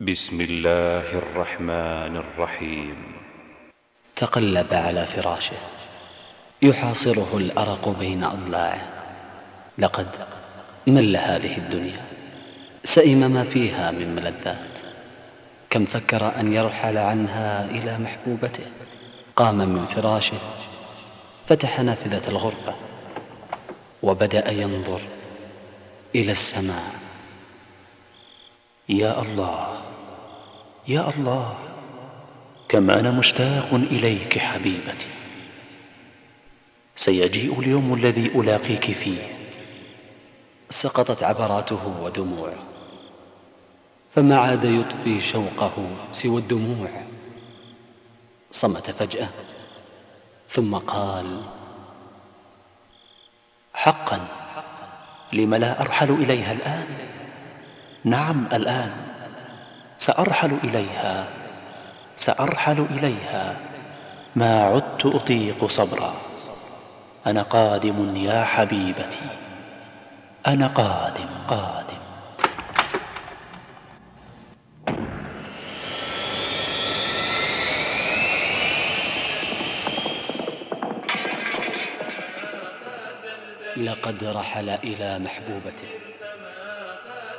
بسم الله الرحمن الرحيم. تقلب على فراشه. يحاصره الأرق بين أضلاعه. لقد مل هذه الدنيا. سئم ما فيها من ملذات. كم فكر أن يرحل عنها إلى محبوبته. قام من فراشه. فتح نافذة الغرفة. وبدأ ينظر إلى السماء. يا الله. يا الله كم أنا مشتاق إليك حبيبتي. سيجيء اليوم الذي ألاقيك فيه. سقطت عبراته ودموعه فما عاد يطفي شوقه سوى الدموع. صمت فجأة ثم قال حقا لم لا أرحل إليها الآن؟ نعم الآن. سأرحل إليها. سأرحل إليها. ما عدت أطيق صبرا. أنا قادم يا حبيبتي. أنا قادم قادم. لقد رحل إلى محبوبته.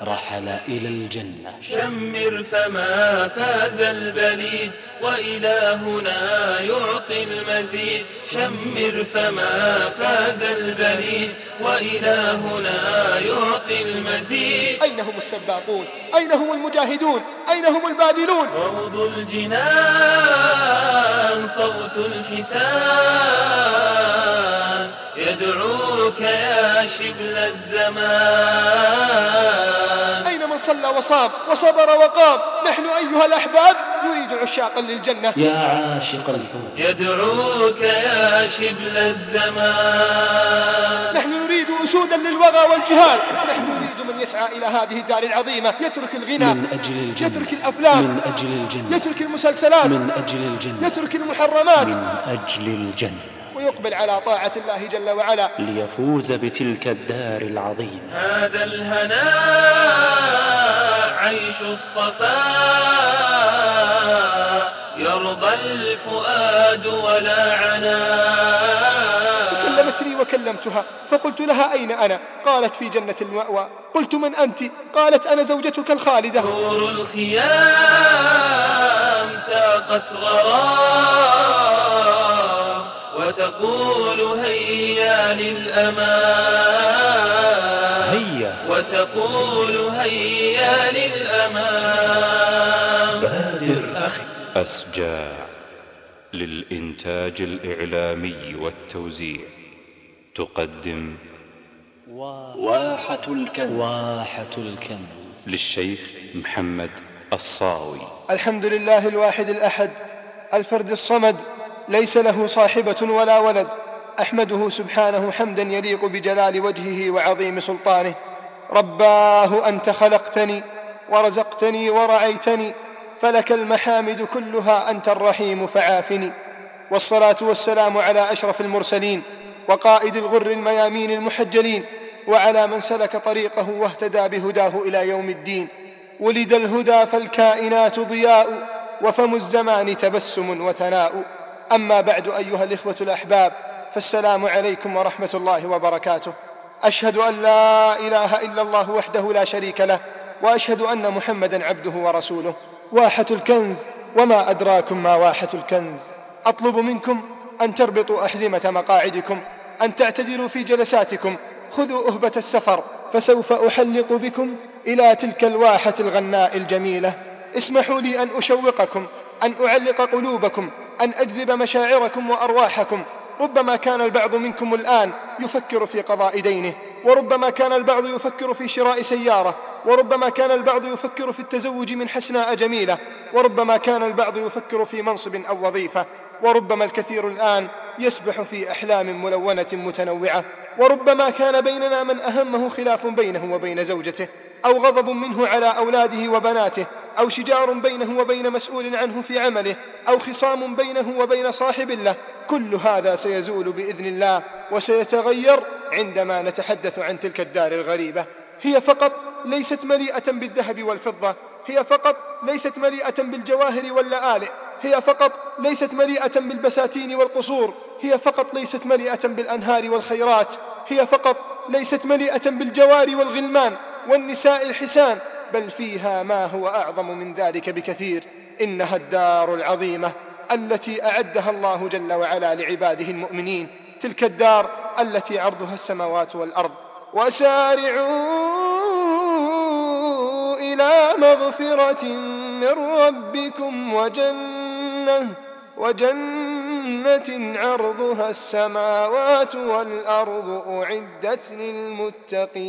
رحل إلى الجنة. شمر فما فاز البليد وإلهنا يعطي المزيد. شمر فما فاز البليد وإلهنا يعطي المزيد. أين هم السباقون؟ أين هم المجاهدون؟ أين هم الباذلون روض الجنان صوت الحسان يدعوك يا شبل الزمان. أين من صلى وصام وصبر وقام. نحن أيها الأحباب نريد عشاقا للجنة. يا عاشق الحور يدعوك يا شبل الزمان. نحن نريد أسودا للوغى والجهاد نحن نريد من يسعى إلى هذه الدار العظيمة. يترك الغنى. من أجل الجنة. يترك الأفلام. من أجل الجنة. يترك المسلسلات. من أجل الجنة. يترك المحرمات. من أجل الجنة. ويقبل على طاعة الله جل وعلا. ليفوز بتلك الدار العظيمة هذا الهناء عيش الصفاء يرضى الفؤاد ولا عناء كلمتني وكلمتها فقلت لها أين أنا؟ قالت في جنة المأوى. قلت من أنت؟ قالت أنا زوجتك الخالدة. نور الخيام تاقت غرام. وتقول هيا للأمان هيا. وتقول هيا للأمان بادر أخي. أسجاع للإنتاج الإعلامي والتوزيع. تقدم. واحة الكنز. واحة الكنز. للشيخ محمد الصاوي. الحمد لله الواحد الأحد الفرد الصمد ليس له صاحبة ولا ولد. أحمده سبحانه حمدا يليق بجلال وجهه وعظيم سلطانه. رباه أنت خلقتني ورزقتني ورعيتني فلك المحامد كلها أنت الرحيم فعافني. والصلاة والسلام على أشرف المرسلين وقائد الغر الميامين المحجلين وعلى من سلك طريقه واهتدى بهداه إلى يوم الدين. ولد الهدى فالكائنات ضياء وفم الزمان تبسم وثناء. أما بعد أيها الإخوة الأحباب فالسلام عليكم ورحمة الله وبركاته. أشهد أن لا إله إلا الله وحده لا شريك له وأشهد أن محمدا عبده ورسوله. واحة الكنز وما أدراكم ما واحة الكنز. أطلب منكم أن تربطوا أحزمة مقاعدكم أن تعتدلوا في جلساتكم. خذوا أهبة السفر فسوف أحلق بكم إلى تلك الواحة الغناء الجميلة. اسمحوا لي أن أشوقكم أن أعلق قلوبكم أن أجذب مشاعركم وأرواحكم. ربما كان البعض منكم الآن يفكر في قضاء دينه وربما كان البعض يفكر في شراء سيارة وربما كان البعض يفكر في التزوج من حسناء جميلة وربما كان البعض يفكر في منصب أو وظيفة وربما الكثير الآن يسبح في أحلام ملونة متنوعة وربما كان بيننا من أهمه خلاف بينه وبين زوجته أو غضب منه على أولاده وبناته أو شجار بينه وبين مسؤول عنه في عمله أو خصام بينه وبين صاحب له كل هذا سيزول بإذن الله وسيتغير عندما نتحدث عن تلك الدار الغريبة. هي فقط ليست مليئة بالذهب والفضة هي فقط ليست مليئة بالجواهر واللآلئ هي فقط ليست مليئة بالبساتين والقصور هي فقط ليست مليئة بالأنهار والخيرات هي فقط ليست مليئة بالجوار والغلمان والنساء الحسان بل فيها ما هو أعظم من ذلك بكثير. إنها الدار العظيمة التي أعدها الله جل وعلا لعباده المؤمنين. تلك الدار التي عرضها السماوات والأرض. وسارعوا إلى مغفرة من ربكم وجنة وجنة عرضها السماوات والأرض أعدت للمتقين.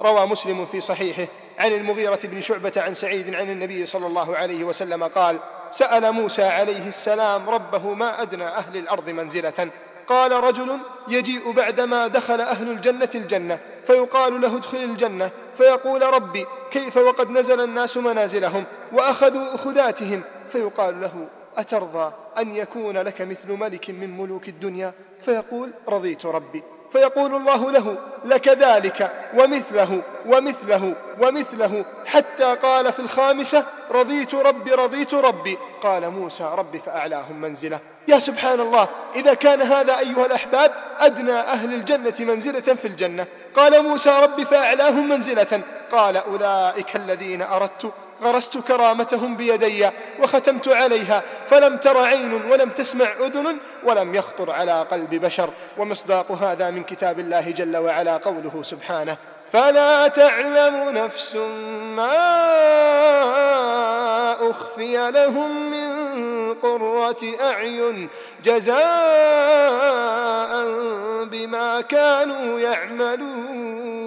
روى مسلم في صحيحه عن المغيرة بن شعبة عن سعيد عن النبي صلى الله عليه وسلم قال سأل موسى عليه السلام ربه ما أدنى أهل الأرض منزلة. قال رجل يجيء بعدما دخل أهل الجنة الجنة فيقال له ادخل الجنة فيقول ربي كيف وقد نزل الناس منازلهم وأخذوا أخذاتهم؟ فيقال له أترضى أن يكون لك مثل ملك من ملوك الدنيا؟ فيقول رضيت ربي. فيقول الله له لك ذلك ومثله ومثله ومثله حتى قال في الخامسة رضيت ربي رضيت ربي قال موسى ربي فأعلاهم منزلة يا سبحان الله إذا كان هذا أيها الأحباب أدنى أهل الجنة منزلة في الجنة. قال موسى ربي فأعلاهم منزلة قال أولئك الذين أردت غرست كرامتهم بيدي وختمت عليها فلم تر عين ولم تسمع أذن ولم يخطر على قلب بشر ومصداق هذا من كتاب الله جل وعلا قوله سبحانه فلا تعلم نفس ما أخفي لهم من قرة أعين جزاء بما كانوا يعملون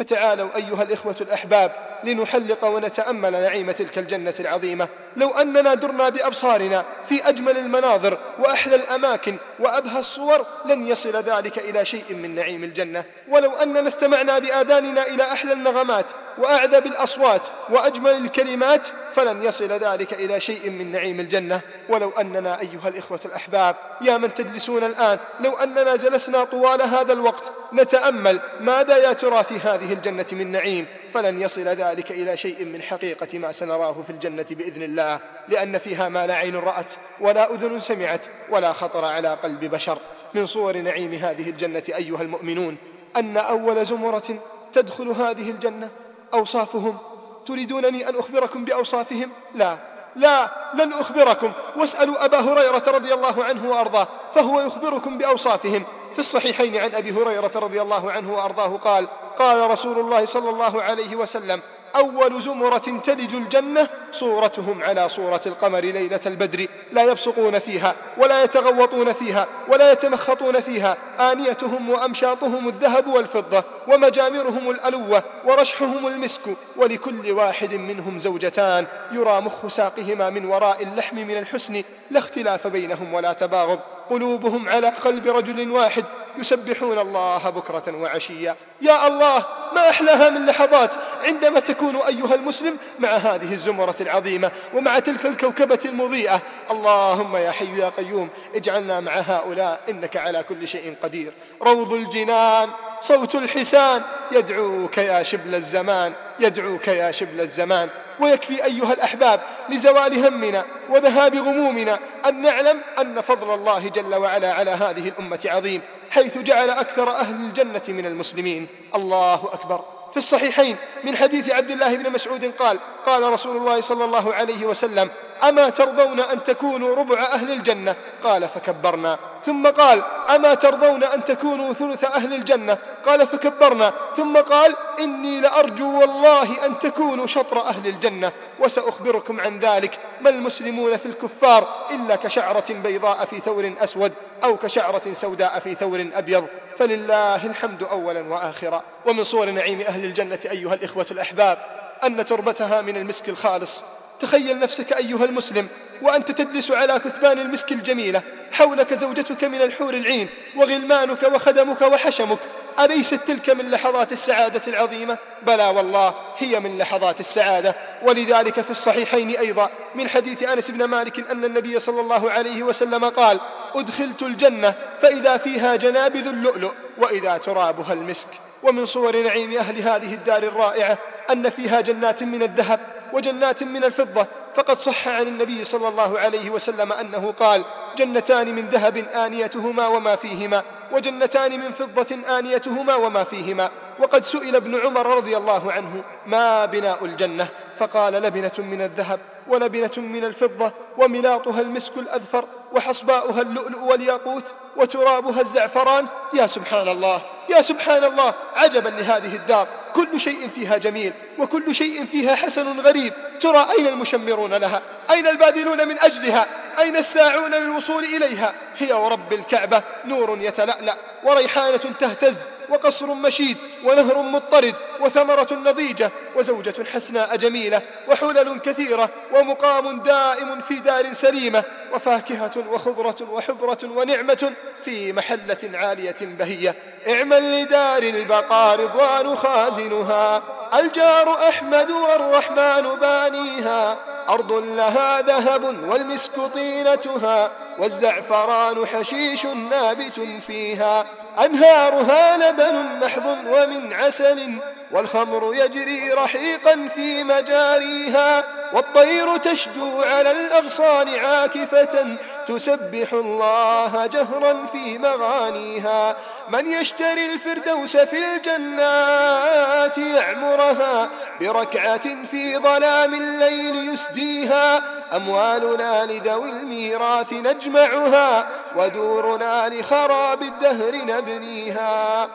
فتعالوا أيها الإخوة الأحباب لنحلق ونتأمل نعيم تلك الجنة العظيمة. لو أننا درنا بأبصارنا في أجمل المناظر وأحلى الأماكن وأبهى الصور لن يصل ذلك إلى شيء من نعيم الجنة. ولو أننا استمعنا بآذاننا إلى أحلى النغمات وأعذب الأصوات وأجمل الكلمات فلن يصل ذلك إلى شيء من نعيم الجنة. ولو أننا أيها الإخوة الأحباب يا من تجلسون الآن لو أننا جلسنا طوال هذا الوقت نتأمل ماذا يا ترى في هذه الجنة من نعيم فلن يصل ذلك إلى شيء من حقيقة ما سنراه في الجنة بإذن الله لأن فيها ما لا عين رأت ولا أذن سمعت ولا خطر على قلب بشر. من صور نعيم هذه الجنة أيها المؤمنون أن أول زمرة تدخل هذه الجنة أوصافهم. تريدونني أن أخبركم بأوصافهم؟ لا لا لن أخبركم. واسألوا أبا هريرة رضي الله عنه وأرضاه فهو يخبركم بأوصافهم. في الصحيحين عن أبي هريرة رضي الله عنه وأرضاه قال قال رسول الله صلى الله عليه وسلم أول زمرة تلج الجنة صورتهم على صورة القمر ليلة البدر لا يبصقون فيها ولا يتغوطون فيها ولا يتمخطون فيها آنيتهم وأمشاطهم الذهب والفضة ومجامرهم الألوة ورشحهم المسك ولكل واحد منهم زوجتان يرى مخ ساقهما من وراء اللحم من الحسن لا اختلاف بينهم ولا تباغض. قلوبهم على قلب رجل واحد يسبحون الله بكرة وعشيا يا الله ما أحلاها من لحظات عندما تكون أيها المسلم مع هذه الزمرة العظيمة ومع تلك الكوكبة المضيئة. اللهم يا حي يا قيوم اجعلنا مع هؤلاء إنك على كل شيء قدير. روض الجنان صوت الحسان يدعوك يا شبل الزمان يدعوك يا شبل الزمان. ويكفي أيها الأحباب لزوال همنا وذهاب غمومنا أن نعلم أن فضل الله جل وعلا على هذه الأمة عظيم حيث جعل أكثر أهل الجنة من المسلمين. الله أكبر. في الصحيحين من حديث عبد الله بن مسعود قال قال رسول الله صلى الله عليه وسلم أما ترضون أن تكونوا ربع أهل الجنة؟ قال فكبرنا. ثم قال أما ترضون أن تكونوا ثلث أهل الجنة؟ قال فكبرنا. ثم قال إني لأرجو والله أن تكونوا شطر أهل الجنة. وسأخبركم عن ذلك ما المسلمون في الكفار إلا كشعرة بيضاء في ثور أسود أو كشعرة سوداء في ثور أبيض؟ فلله الحمد أولا وآخرا. ومن صور نعيم أهل الجنة أيها الإخوة الأحباب أن تربتها من المسك الخالص. تخيل نفسك أيها المسلم وأنت تجلس على كثبان المسك الجميلة حولك زوجتك من الحور العين وغلمانك وخدمك وحشمك أليست تلك من لحظات السعادة العظيمة؟ بلى والله هي من لحظات السعادة. ولذلك في الصحيحين أيضا من حديث أنس بن مالك أن النبي صلى الله عليه وسلم قال أدخلت الجنة فإذا فيها جنابذ اللؤلؤ وإذا ترابها المسك. ومن صور نعيم أهل هذه الدار الرائعة أن فيها جنات من الذهب. وجنات من الفضة فقد صح عن النبي صلى الله عليه وسلم أنه قال جنتان من ذهب آنيتهما وما فيهما وجنتان من فضة آنيتهما وما فيهما. وقد سئل ابن عمر رضي الله عنه ما بناء الجنة؟ فقال لبنة من الذهب. ولبنة من الفضة وملاطها المسك الأذفر وحصباؤها اللؤلؤ والياقوت وترابها الزعفران. يا سبحان الله يا سبحان الله عجبا لهذه الدار. كل شيء فيها جميل وكل شيء فيها حسن غريب. ترى أين المشمرون لها؟ أين الباذلون من أجلها؟ أين الساعون للوصول إليها؟ هي ورب الكعبة نور يتلألأ وريحانة تهتز. وقصر مشيد ونهر مضطرد وثمرة نضيجة وزوجة حسناء جميلة وحلل كثيرة ومقام دائم في دار سليمة وفاكهة وخضرة وحبرة ونعمة في محلة عالية بهية. اعمل لدار البقاء رضوان خازنها. الجار أحمد والرحمن بانيها. أرض لها ذهب والمسك طينتها والزعفران حشيش نابت فيها. أنهارها لبن محض ومن عسل والخمر يجري رحيقا في مجاريها. والطير تشدو على الأغصان عاكفة تسبح الله جهرا في مغانيها من يشتري الفردوس في الجنات يعمرها بركعة في ظلام الليل يسديها. أموالنا لذوي الميراث نجمعها ودورنا لخراب الدهر نبنيها.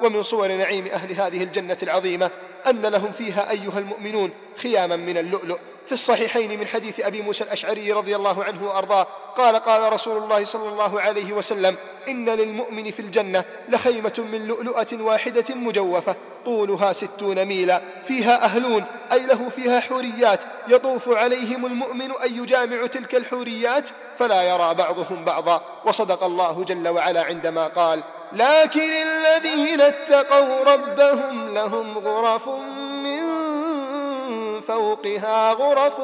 ومن صور نعيم أهل هذه الجنة العظيمة أن لهم فيها أيها المؤمنون خياما من اللؤلؤ. في الصحيحين من حديث أبي موسى الأشعري رضي الله عنه وأرضاه قال قال رسول الله صلى الله عليه وسلم إن للمؤمن في الجنة لخيمة من لؤلؤة واحدة مجوفة طولها ستون ميلا فيها أهلون أي له فيها حوريات يطوف عليهم المؤمن أن يجامع تلك الحوريات فلا يرى بعضهم بعضا وصدق الله جل وعلا عندما قال لكن الذين اتقوا ربهم لهم غرف من فوقها غرف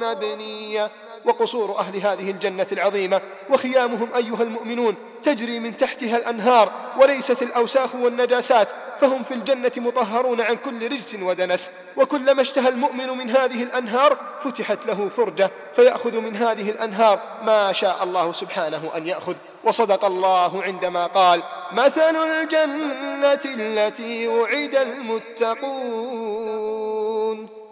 مبنية. وقصور أهل هذه الجنة العظيمة. وخيامهم أيها المؤمنون تجري من تحتها الأنهار. وليست الأوساخ والنجاسات. فهم في الجنة مطهرون عن كل رجس ودنس. وكلما اشتهى المؤمن من هذه الأنهار فتحت له فرجة. فيأخذ من هذه الأنهار ما شاء الله سبحانه أن يأخذ. وصدق الله عندما قال مثل الجنة التي وعد المتقون.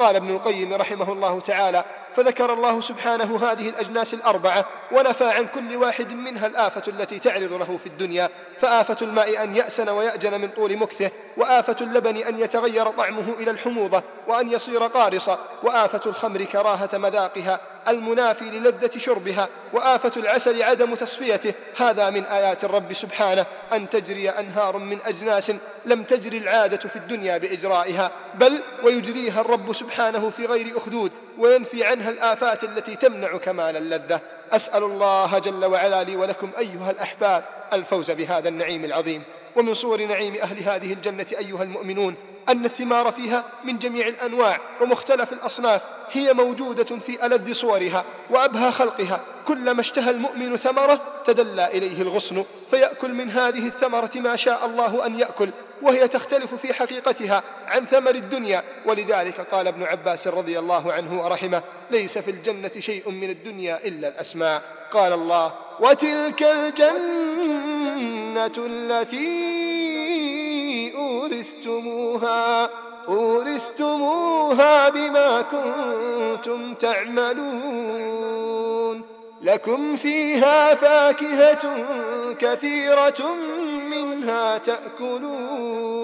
قال ابن القيم رحمه الله تعالى فذكر الله سبحانه هذه الأجناس الأربعة ونفى عن كل واحد منها الآفة التي تعرض له في الدنيا فآفة الماء أن يأسن ويأجن من طول مكثه وآفة اللبن أن يتغير طعمه إلى الحموضة وأن يصير قارصا وآفة الخمر كراهة مذاقها المنافي للذة شربها وآفة العسل عدم تصفيته. هذا من آيات الرب سبحانه. أن تجري أنهار من أجناس لم تجري العادة في الدنيا بإجرائها بل ويجريها الرب سبحانه في غير أخدود وينفي عنها الآفات التي تمنع كمال اللذة. أسأل الله جل وعلا لي ولكم أيها الأحباب الفوز بهذا النعيم العظيم. ومن صور نعيم أهل هذه الجنة أيها المؤمنون أن الثمار فيها من جميع الأنواع ومختلف الأصناف هي موجودة في ألذ صورها وأبهى خلقها. كلما اشتهى المؤمن ثمرة تدلى إليه الغصن فيأكل من هذه الثمرة ما شاء الله أن يأكل وهي تختلف في حقيقتها عن ثمر الدنيا. ولذلك قال ابن عباس رضي الله عنه ورحمه ليس في الجنة شيء من الدنيا إلا الأسماء قال الله وتلك الجنة التي أورثتموها أورثتموها بما كنتم تعملون. لكم فيها فاكهة كثيرة منها تأكلون.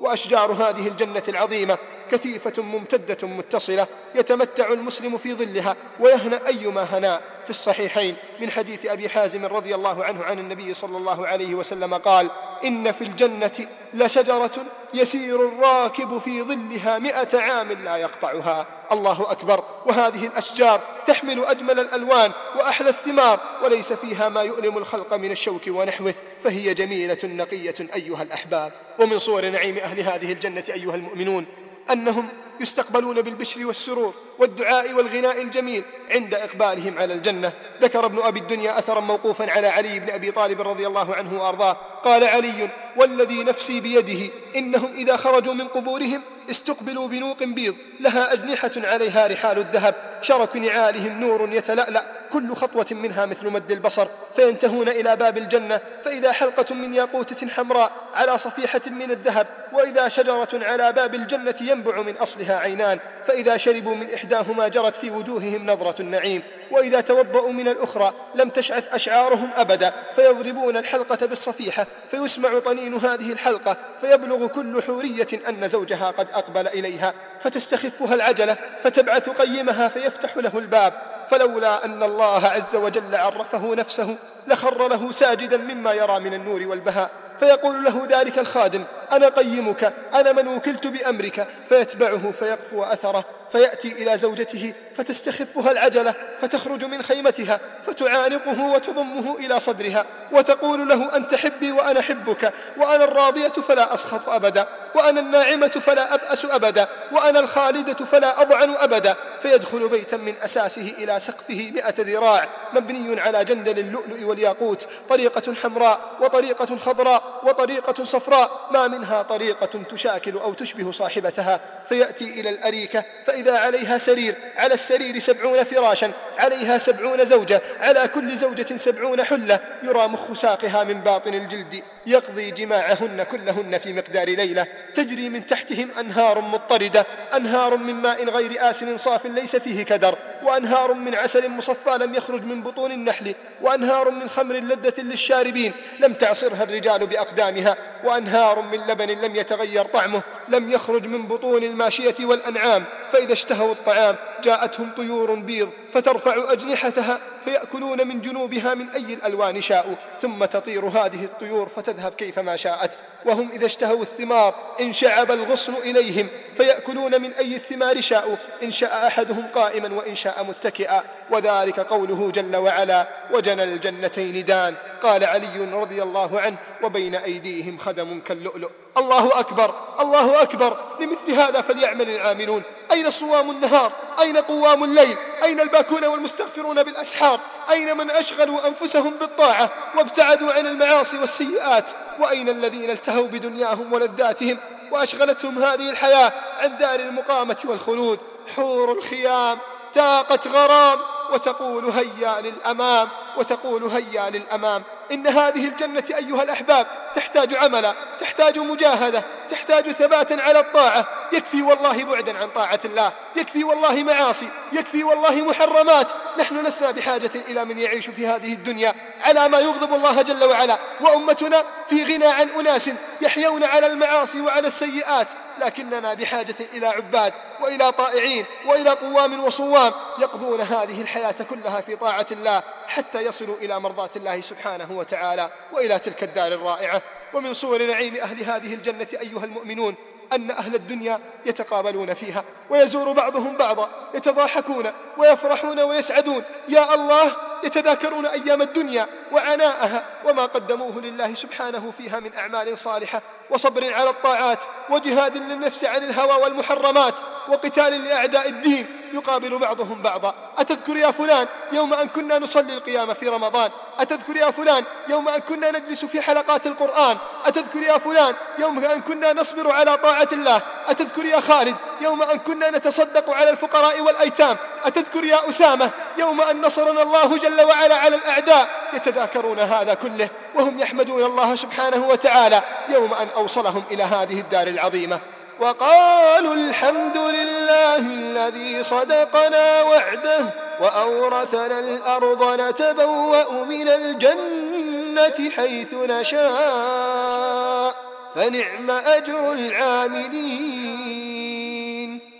وأشجار هذه الجنة العظيمة كثيفة ممتدة متصلة يتمتع المسلم في ظلها ويهنأ أيما هناء. في الصحيحين من حديث أبي حازم رضي الله عنه عن النبي صلى الله عليه وسلم قال إن في الجنة لشجرة يسير الراكب في ظلها مئة عام لا يقطعها. الله أكبر. وهذه الأشجار تحمل أجمل الألوان وأحلى الثمار وليس فيها ما يؤلم الخلق من الشوك ونحوه فهي جميلة نقية أيها الأحباب. ومن صور نعيم أهل هذه الجنة أيها المؤمنون أنهم يستقبلون بالبشر والسرور والدعاء والغناء الجميل عند إقبالهم على الجنة. ذكر ابن أبي الدنيا أثرا موقوفا على علي بن أبي طالب رضي الله عنه وأرضاه. قال علي والذي نفسي بيده إنهم إذا خرجوا من قبورهم استقبلوا بنوق بيض لها أجنحة عليها رحال الذهب شرك نعالهم نور يتلألأ كل خطوة منها مثل مد البصر فينتهون إلى باب الجنة فإذا حلقة من ياقوتة حمراء على صفيحة من الذهب وإذا شجرة على باب الجنة ينبع من أصلها عينان فإذا شربوا من إحداهما جرت في وجوههم نظرة النعيم وإذا توضأوا من الأخرى لم تشعث أشعارهم أبدا فيضربون الحلقة بالصفيحة فيسمع طنين هذه الحلقة فيبلغ كل حورية أن زوجها قد أقبل إليها فتستخفها العجلة فتبعث قيمها فيفتح له الباب. فلولا أن الله عز وجل عرفه نفسه لخر له ساجدا مما يرى من النور والبهاء فيقول له ذلك الخادم أنا قيمك أنا من وكلت بأمرك فيتبعه فيقفو أثره. فيأتي إلى زوجته فتستخفها العجلة فتخرج من خيمتها فتعانقه وتضمه إلى صدرها وتقول له أنت حبي وأنا حبك وأنا الراضية فلا أسخط أبدا وأنا الناعمة فلا أبأس أبدا وأنا الخالدة فلا أضعن أبدا. فيدخل بيتا من أساسه إلى سقفه مئة ذراع مبني على جندل اللؤلؤ والياقوت طريقة حمراء وطريقة خضراء وطريقة صفراء ما منها طريقة تشاكل أو تشبه صاحبتها. فيأتي إلى الأريكة فإذا عليها سرير على السرير سبعون فراشا عليها سبعون زوجة على كل زوجة سبعون حلة. يرى مخ ساقها من باطن الجلد يقضي جماعهن كلهن في مقدار ليلة. تجري من تحتهم أنهار مضطردة أنهار من ماء غير آسن صاف ليس فيه كدر. وأنهار من عسل مصفى لم يخرج من بطون النحل. وأنهار من خمر لذة للشاربين لم تعصرها الرجال بأقدامها. وأنهار من لبن لم يتغير طعمه لم يخرج من بطون الماشية والأنعام. فإذا اشتهوا الطعام جاءتهم طيور بيض فترفع أجنحتها فيأكلون من جنوبها من أي الألوان شاءوا ثم تطير هذه الطيور فتذهب كيفما شاءت. وهم إذا اشتهوا الثمار انشعب الغصن إليهم فيأكلون من أي الثمار شاءوا إن شاء أحدهم قائما وإن شاء متكئا. وذلك قوله جل وعلا وجنى الجنتين دان. قال علي رضي الله عنه وبين أيديهم خدم كاللؤلؤ. الله أكبر الله أكبر. لمثل هذا فليعمل العاملون. أين صوام النهار؟ أين قوام الليل؟ أين الباكون والمستغفرون بالأسحار؟ أين من أشغلوا أنفسهم بالطاعة وابتعدوا عن المعاصي والسيئات؟ وأين الذين التهوا بدنياهم ولذاتهم؟ وأشغلتهم هذه الحياة عن دار المقامة والخلود. حور الخيام تاقت غرام وتقول هيا للأمام وتقول هيا للأمام. إن هذه الجنة أيها الأحباب تحتاج عملا تحتاج مجاهدة تحتاج ثباتا على الطاعة. يكفي والله بعدا عن طاعة الله يكفي والله معاصي يكفي والله محرمات. نحن لسنا بحاجة إلى من يعيش في هذه الدنيا على ما يغضب الله جل وعلا. وأمتنا في غنى عن أناس يحيون على المعاصي وعلى السيئات. لكننا بحاجة إلى عباد وإلى طائعين وإلى قوام وصوام يقضون هذه الحياة كلها في طاعة الله حتى يصلوا إلى مرضاة الله سبحانه وتعالى وإلى تلك الدار الرائعة. ومن صور نعيم أهل هذه الجنة أيها المؤمنون أن أهل الدنيا يتقابلون فيها ويزور بعضهم بعضا يتضاحكون ويفرحون ويسعدون. يا الله يتذاكرون أيام الدنيا وعناءها وما قدموه لله سبحانه فيها من أعمال صالحة وصبر على الطاعات وجهاد للنفس عن الهوى والمحرمات وقتال لأعداء الدين يقابل بعضهم بعضا. أتذكر يا فلان يوم أن كنا نصلي القيام في رمضان؟ أتذكر يا فلان يوم أن كنا نجلس في حلقات القرآن؟ أتذكر يا فلان يوم أن كنا نصبر على طاعة الله؟ أتذكر يا خالد يوم أن كنا نتصدق على الفقراء والأيتام؟ أتذكر يا أسامة يوم أن نصرنا الله جل وعلا على الأعداء يتذاكرون هذا كله وهم يحمدون الله سبحانه وتعالى يوم أن أوصلهم إلى هذه الدار العظيمة. وقالوا الحمد لله الذي صدقنا وعده وأورثنا الأرض نتبوأ من الجنة حيث نشاء فنعم أجر العاملين.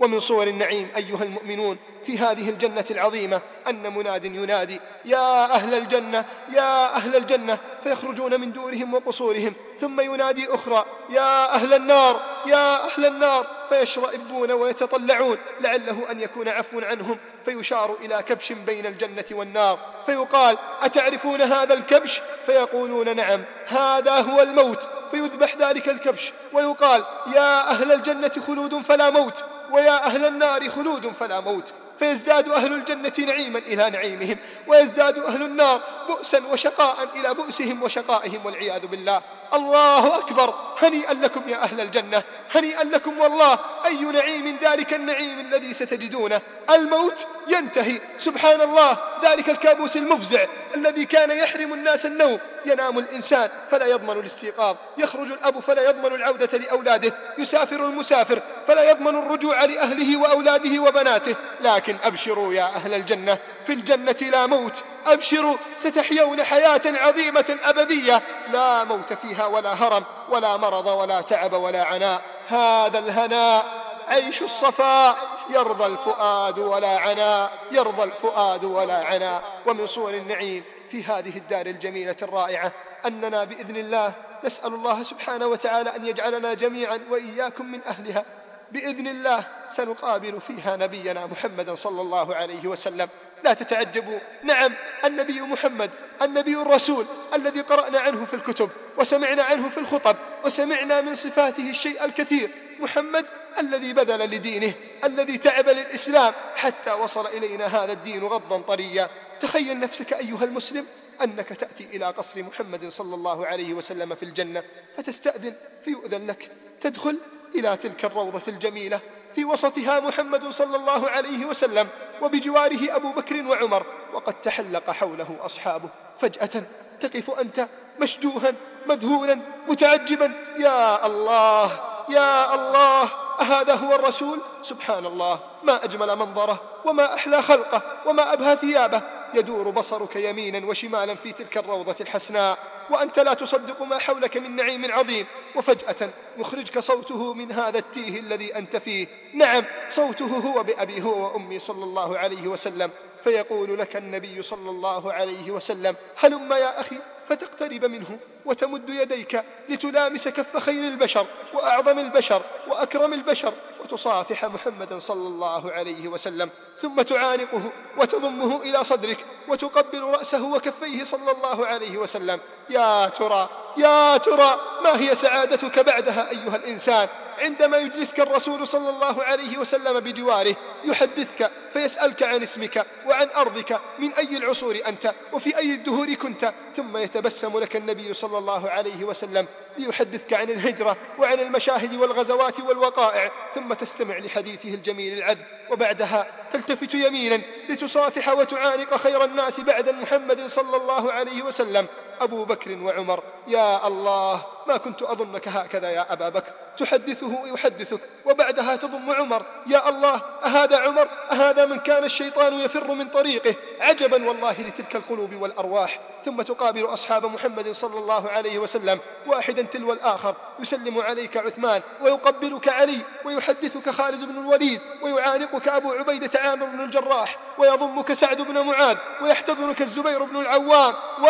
ومن صور النعيم أيها المؤمنون في هذه الجنة العظيمة أن مناد ينادي يا أهل الجنة يا أهل الجنة. فيخرجون من دورهم وقصورهم ثم ينادي أخرى يا أهل النار يا أهل النار. فيشرئبون ويتطلعون لعله أن يكون عفو عنهم. فيشار إلى كبش بين الجنة والنار فيقال أتعرفون هذا الكبش؟ فيقولون نعم هذا هو الموت. فيذبح ذلك الكبش ويقال يا أهل الجنة خلود فلا موت. ويا أهل النار خلود فلا موت فيزداد أهل الجنة نعيما إلى نعيمهم ويزداد أهل النار بؤسا وشقاء إلى بؤسهم وشقائهم والعياذ بالله. الله أكبر. هنيئا لكم يا أهل الجنة. هنيئا لكم والله. أي نعيم ذلك النعيم الذي ستجدونه؟ الموت ينتهي. سبحان الله. ذلك الكابوس المفزع الذي كان يحرم الناس النوم. ينام الإنسان فلا يضمن الاستيقاظ. يخرج الأب فلا يضمن العودة لأولاده. يسافر المسافر فلا يضمن الرجوع لأهله وأولاده وبناته. لكن أبشروا يا أهل الجنة. في الجنة لا موت. أبشروا ستحيون حياة عظيمة أبدية. لا موت فيها ولا هرم ولا مرض ولا تعب ولا عناء. هذا الهناء عيش الصفاء يرضى الفؤاد ولا عناء. يرضى الفؤاد ولا عناء. ومن صور النعيم في هذه الدار الجميلة الرائعة أننا بإذن الله نسأل الله سبحانه وتعالى أن يجعلنا جميعا وإياكم من أهلها. بإذن الله سنقابل فيها نبينا محمدا صلى الله عليه وسلم. لا تتعجبوا. نعم النبي محمد النبي الرسول الذي قرأنا عنه في الكتب وسمعنا عنه في الخطب وسمعنا من صفاته الشيء الكثير. محمد الذي بذل لدينه الذي تعب للإسلام حتى وصل إلينا هذا الدين غضا طريا. تخيل نفسك أيها المسلم أنك تأتي إلى قصر محمد صلى الله عليه وسلم في الجنة فتستأذن فيؤذن لك. تدخل إلى تلك الروضة الجميلة في وسطها محمد صلى الله عليه وسلم وبجواره أبو بكر وعمر وقد تحلق حوله أصحابه. فجأة تقف أنت مشدوها مذهولا متعجبا. يا الله يا الله أهذا هو الرسول؟ سبحان الله ما أجمل منظره وما أحلى خلقه وما أبهى ثيابه. يدور بصرك يمينا وشمالا في تلك الروضة الحسناء وأنت لا تصدق ما حولك من نعيم عظيم. وفجأة يخرجك صوته من هذا التيه الذي أنت فيه. نعم صوته هو بأبي هو وأمي صلى الله عليه وسلم. فيقول لك النبي صلى الله عليه وسلم هلم يا أخي فتقترب منه وتمد يديك لتلامس كف خير البشر وأعظم البشر وأكرم البشر. وتصافح محمدا صلى الله عليه وسلم ثم تعانقه وتضمه إلى صدرك وتقبل رأسه وكفيه صلى الله عليه وسلم. يا ترى يا ترى ما هي سعادتك بعدها أيها الإنسان؟ عندما يجلسك الرسول صلى الله عليه وسلم بجواره يحدثك فيسألك عن اسمك وعن أرضك من أي العصور أنت؟ وفي أي الدهور كنت؟ ثم يتبسم لك النبي صلى الله عليه وسلم ليحدثك عن الهجرة وعن المشاهد والغزوات والوقائع ثم تستمع لحديثه الجميل العذب وبعدها تلتفت يمينا لتصافح وتعانق خير الناس بعد محمد صلى الله عليه وسلم أبو بكر وعمر. يا الله! ما كنت أظنك هكذا يا أبا بكر. تحدثه ويحدثك وبعدها تضم عمر. يا الله أهذا عمر؟ أهذا من كان الشيطان يفر من طريقه؟ عجبا والله لتلك القلوب والأرواح. ثم تقابل أصحاب محمد صلى الله عليه وسلم. واحدا تلو الآخر. يسلم عليك عثمان ويقبلك علي ويحدثك خالد بن الوليد ويعانقك أبو عبيدة عامر بن الجراح ويضمك سعد بن معاذ ويحتضنك الزبير بن العوام. و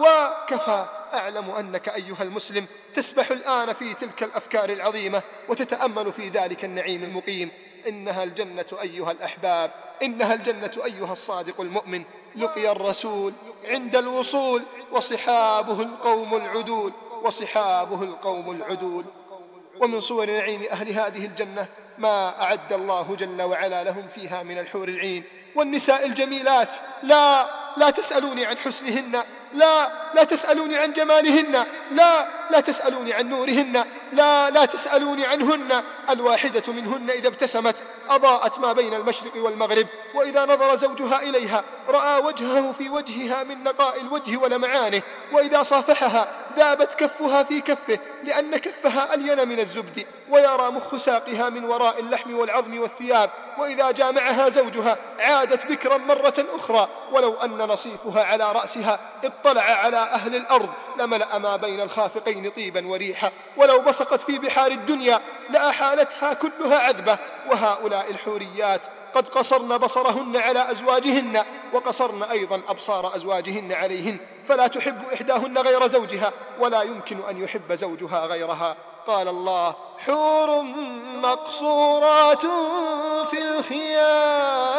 وكفى أعلم أنك أيها المسلم تسبح الآن في تلك الأفكار العظيمة وتتأمل في ذلك النعيم المقيم. إنها الجنة أيها الأحباب. إنها الجنة أيها الصادق المؤمن. لقي الرسول عند الوصول وصحابه القوم العدول. وصحابه القوم العدول. ومن صور نعيم أهل هذه الجنة ما أعد الله جل وعلا لهم فيها من الحور العين. والنساء الجميلات لا لا تسألوني عن حسنهن. لا لا تسألوني عن جمالهن لا لا تسألوني عن نورهن لا لا تسألوني عنهن. الواحدة منهن إذا ابتسمت أضاءت ما بين المشرق والمغرب وإذا نظر زوجها إليها رأى وجهه في وجهها من نقاء الوجه ولمعانه وإذا صافحها ذابت كفها في كفه لأن كفها ألين من الزبد ويرى مخ ساقها من وراء اللحم والعظم والثياب وإذا جامعها زوجها عادت بكرا مرة أخرى ولو أن نصيفها على رأسها اطلع على أهل الأرض لملأ ما بين الخافقين طيبا وريحا. ولو بصقت في بحار الدنيا لأحالتها كلها عذبة. وهؤلاء الحوريات قد قصرن بصرهن على أزواجهن وقصرن أيضا أبصار أزواجهن عليهن. فلا تحب إحداهن غير زوجها ولا يمكن أن يحب زوجها غيرها. قال الله حور مقصورات في الخيام.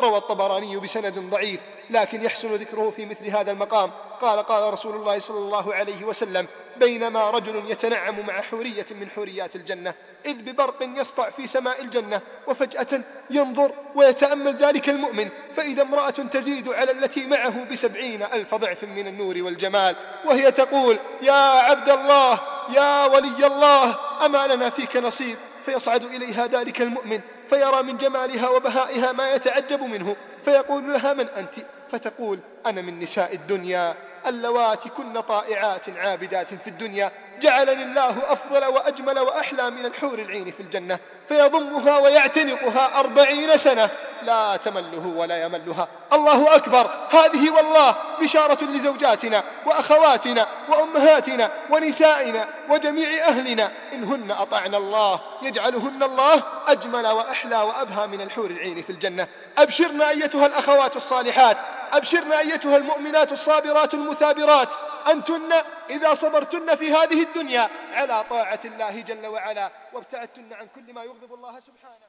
روى الطبراني بسند ضعيف لكن يحسن ذكره في مثل هذا المقام. قال قال رسول الله صلى الله عليه وسلم بينما رجل يتنعم مع حورية من حوريات الجنة إذ ببرق يسطع في سماء الجنة وفجأة ينظر ويتأمل ذلك المؤمن فإذا امرأة تزيد على التي معه بسبعين ألف ضعف من النور والجمال وهي تقول يا عبد الله يا ولي الله أما لنا فيك نصيب؟ فيصعد إليها ذلك المؤمن. فيرى من جمالها وبهائها ما يتعجب منه فيقول لها من أنت؟ فتقول أنا من نساء الدنيا اللواتي كن طائعات عابدات في الدنيا جعلني الله أفضل وأجمل وأحلى من الحور العين في الجنة فيضمها ويعتنقها أربعين سنة. لا تمله ولا يملها. الله أكبر. هذه والله بشارة لزوجاتنا وأخواتنا وأمهاتنا ونسائنا وجميع أهلنا. إنهن أطعن الله يجعلهن الله أجمل وأحلى وأبهى من الحور العين في الجنة. أبشرنا أيتها الأخوات الصالحات. أبشرن أيتها المؤمنات الصابرات المثابرات. أنتن إذا صبرتن في هذه الدنيا على طاعة الله جل وعلا. وابتعدتن عن كل ما يغضب الله سبحانه.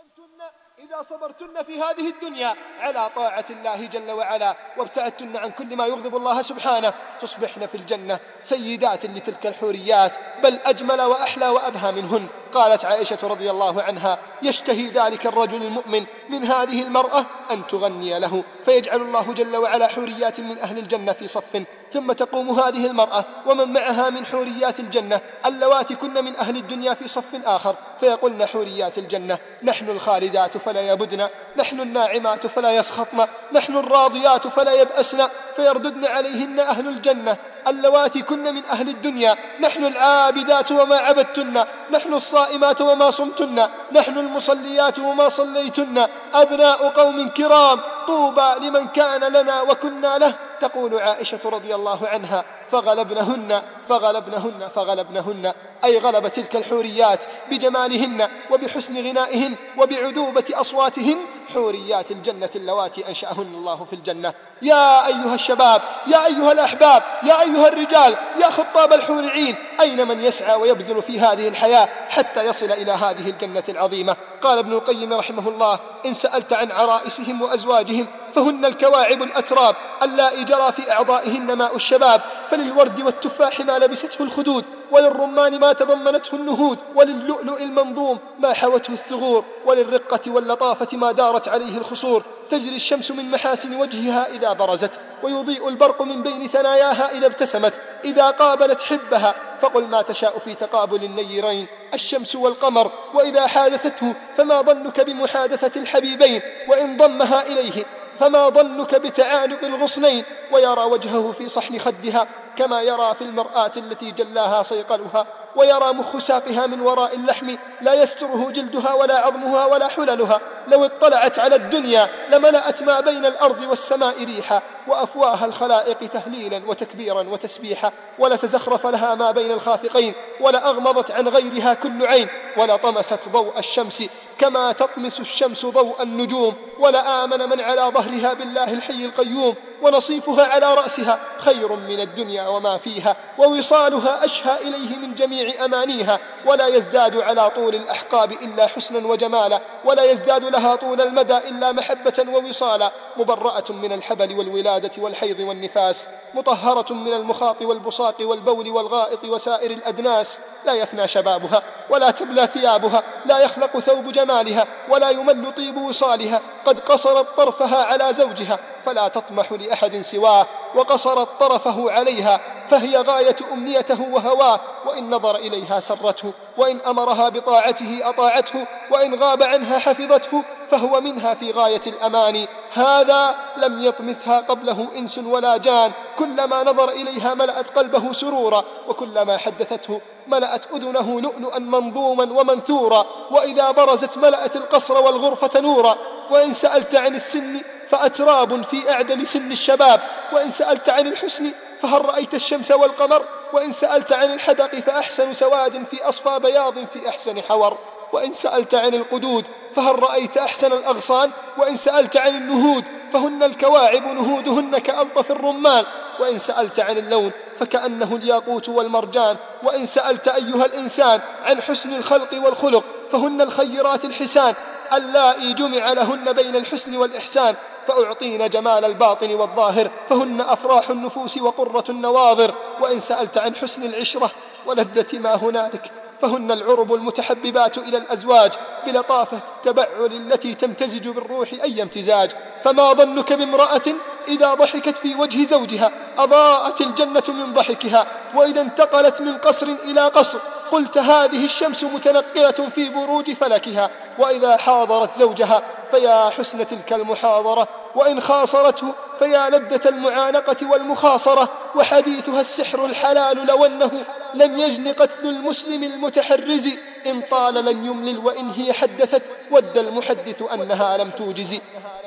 أنتن إذا صبرتن في هذه الدنيا على طاعة الله جل وعلا وابتعدتن عن كل ما يغضب الله سبحانه تصبحن في الجنة سيدات لتلك الحوريات بل أجمل وأحلى وأبهى منهن. قالت عائشة رضي الله عنها يشتهي ذلك الرجل المؤمن من هذه المرأة أن تغني له. فيجعل الله جل وعلا حوريات من أهل الجنة في صف ثم تقوم هذه المرأة ومن معها من حوريات الجنة اللواتي كن من أهل الدنيا في صف آخر فيقولن حوريات الجنة نحن الخالدات فلا يبدن نحن الناعمات فلا يسخطن نحن الراضيات فلا يبأسن فيرددن عليهن أهل الجنة. اللواتي كن من أهل الدنيا. نحن العابدات وما عبدتن. نحن الصائمات وما صمتن. نحن المصليات وما صليتن. أبناء قوم كرام. طوبى لمن كان لنا وكنا له. تقول عائشة رضي الله عنها فغلبنهن فغلبنهن فغلبنهن. أي غلب تلك الحوريات بجمالهن وبحسن غنائهن وبعذوبة أصواتهن. حوريات الجنة اللواتي أنشأهن الله في الجنة. يا أيها الشباب يا أيها الأحباب يا أيها الرجال يا خطاب الحور العين أين من يسعى ويبذل في هذه الحياة حتى يصل إلى هذه الجنة العظيمة؟ قال ابن القيم رحمه الله إن سألت عن عرائسهم وأزواجهم فهن الكواعب الأتراب اللائي جرى في أعضائهن ماء الشباب فللورد والتفاح ما لبسته الخدود وللرمان ما تضمنته النهود وللؤلؤ المنظوم ما حوته الثغور وللرقة واللطافة ما دارت عليه الخصور. تجري الشمس من محاسن وجهها إذا برزت ويضيء البرق من بين ثناياها إذا ابتسمت إذا قابلت حبها فقل ما تشاء في تقابل النيرين الشمس والقمر وإذا حادثته فما ظنك بمحادثة الحبيبين وإن ضمها إليه فما ظنك بتعانق الغصنين ويرى وجهه في صحن خدها كما يرى في المرآة التي جلاها صيقلها. ويرى مخ ساقها من وراء اللحم لا يستره جلدها ولا عظمها ولا حللها. لو اطلعت على الدنيا لملأت ما بين الأرض والسماء ريحا وأفواه الخلائق تهليلا وتكبيرا وتسبيحا. ولتزخرف لها ما بين الخافقين ولأغمضت عن غيرها كل عين. ولطمست ضوء الشمس كما تطمس الشمس ضوء النجوم ولآمن من على ظهرها بالله الحي القيوم ونصيفها على رأسها خير من الدنيا وما فيها ووصالها أشهى إليه من جميع أمانيها ولا يزداد على طول الأحقاب إلا حسنا وجمالا ولا يزداد لها طول المدى إلا محبة ووصالا مبرأة من الحبل والولادة والحيض والنفاس مطهرة من المخاط والبصاق والبول والغائط وسائر الأدناس لا يفنى شبابها ولا تبلى ثيابها لا يخلق ثوب جمالها ولا يمل طيب وصالها. قد قصرت طرفها على زوجها. فلا تطمح لأحد سواه وقصرت طرفه عليها فهي غاية أمنيته وهواه وإن نظر إليها سرته وإن أمرها بطاعته أطاعته وإن غاب عنها حفظته فهو منها في غاية الأمان. هذا لم يطمثها قبله إنس ولا جان كلما نظر إليها ملأت قلبه سرورا وكلما حدثته ملأت أذنه لؤلؤا منظوما ومنثورا وإذا برزت ملأت القصر والغرفة نورا. وإن سألت عن السن فأتراب في أعدل سن الشباب وإن سألت عن الحسن فهل رأيت الشمس والقمر وإن سألت عن الحدق فأحسن سواد في أصفى بياض في أحسن حور وإن سألت عن القدود فهل رأيت أحسن الأغصان وإن سألت عن النهود فهن الكواعب نهودهن كألطف الرمان وإن سألت عن اللون فكأنه الياقوت والمرجان وإن سألت أيها الإنسان عن حسن الخلق والخلق فهن الخيرات الحسان اللائي جمع لهن بين الحسن والإحسان فأعطين جمال الباطن والظاهر فهن أفراح النفوس وقرة النواظر. وإن سألت عن حسن العشرة ولذة ما هنالك فهن العرب المتحببات إلى الأزواج بلطافة التبعل التي تمتزج بالروح أي امتزاج. فما ظنك بامرأة إذا ضحكت في وجه زوجها؟ أضاءت الجنة من ضحكها وإذا انتقلت من قصر إلى قصر. قلت هذه الشمس متنقلة في بروج فلكها وإذا حاضرت زوجها فيا حسن تلك المحاضرة وإن خاصرته فيا لذة المعانقة والمخاصرة وحديثها السحر الحلال لو أنه لم يجن قتل المسلم المتحرز إن طال لن يملل وإن هي حدثت ود المحدث أنها لم توجز.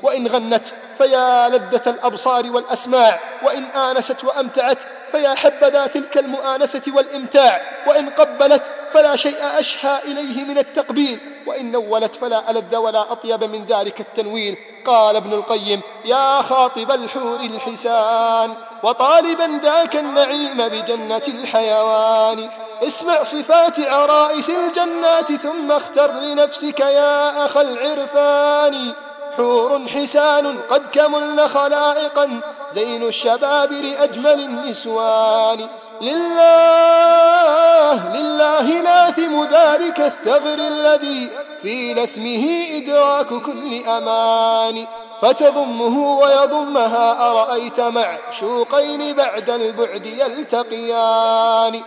وإن غنت فيا لذة الأبصار والأسماع وإن آنست وأمتعت فيا حبذا تلك المؤانسة والإمتاع وإن قبلت فلا شيء أشهى إليه من التقبيل وإن نولت فلا ألذ ولا أطيب من ذلك التنويل قال ابن القيم يا خاطب الحور الحسان وطالبا ذاك النعيم بجنة الحيوان. اسمع صفات عرائس الجنات ثم اختر لنفسك يا أخ العرفان. حور حسان قد كملن خلائقا زين الشباب لأجمل النسوان. لله لله ناثم ذلك الثغر الذي في لثمه إدراك كل أمان. فتضمه ويضمها أرأيت معشوقين بعد البعد يلتقيان.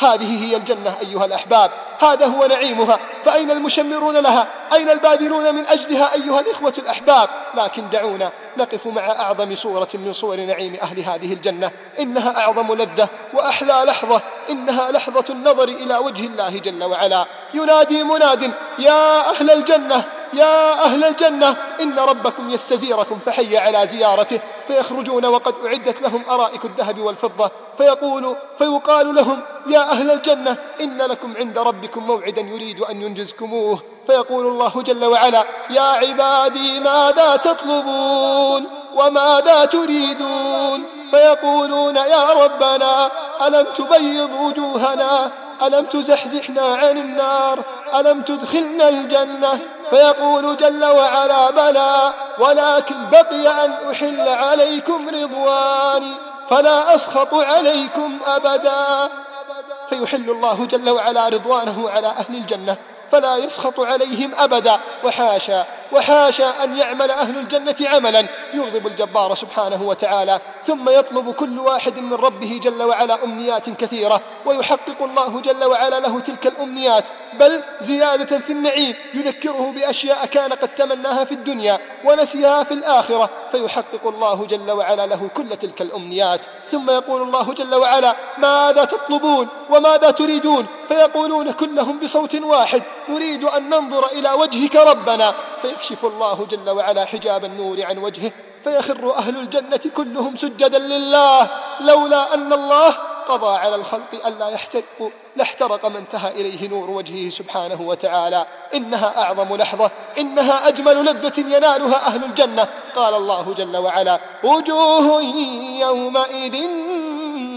هذه هي الجنة أيها الأحباب. هذا هو نعيمها. فأين المشمرون لها؟ أين الباذلون من أجلها أيها الإخوة الأحباب؟ لكن دعونا نقف مع أعظم صورة من صور نعيم أهل هذه الجنة. إنها أعظم لذة وأحلى لحظة. إنها لحظة النظر إلى وجه الله جل وعلا. ينادي مناد يا أهل الجنة! يا أهل الجنة! إن ربكم يستزيركم فحي على زيارته. فيخرجون وقد أعدت لهم أرائك الذهب والفضة فيقول فيقال لهم يا أهل الجنة إن لكم عند ربكم موعدا يريد أن ينجزكموه. فيقول الله جل وعلا يا عبادي ماذا تطلبون؟ وماذا تريدون؟ فيقولون يا ربنا ألم تبيض وجوهنا؟ ألم تزحزحنا عن النار؟ ألم تدخلنا الجنة؟ فيقول جل وعلا بلى ولكن بقي أن أحل عليكم رضواني فلا أسخط عليكم أبدا. فيحل الله جل وعلا رضوانه على أهل الجنة فلا يسخط عليهم أبدا وحاشا. وحاشا أن يعمل أهل الجنة عملا يغضب الجبار سبحانه وتعالى ثم يطلب كل واحد من ربه جل وعلا أمنيات كثيرة ويحقق الله جل وعلا له تلك الأمنيات بل زيادة في النعيم يذكره بأشياء كان قد تمناها في الدنيا ونسيها في الآخرة فيحقق الله جل وعلا له كل تلك الأمنيات. ثم يقول الله جل وعلا ماذا تطلبون وماذا تريدون؟ فيقولون كلهم بصوت واحد نريد أن ننظر إلى وجهك ربنا. فيكشف الله جل وعلا حجاب النور عن وجهه فيخر أهل الجنة كلهم سجدا لله لولا أن الله قضى على الخلق ألا يحترقوا لاحترق ما انتهى إليه نور وجهه سبحانه وتعالى. إنها أعظم لحظة إنها أجمل لذة ينالها أهل الجنة. قال الله جل وعلا وجوه يومئذ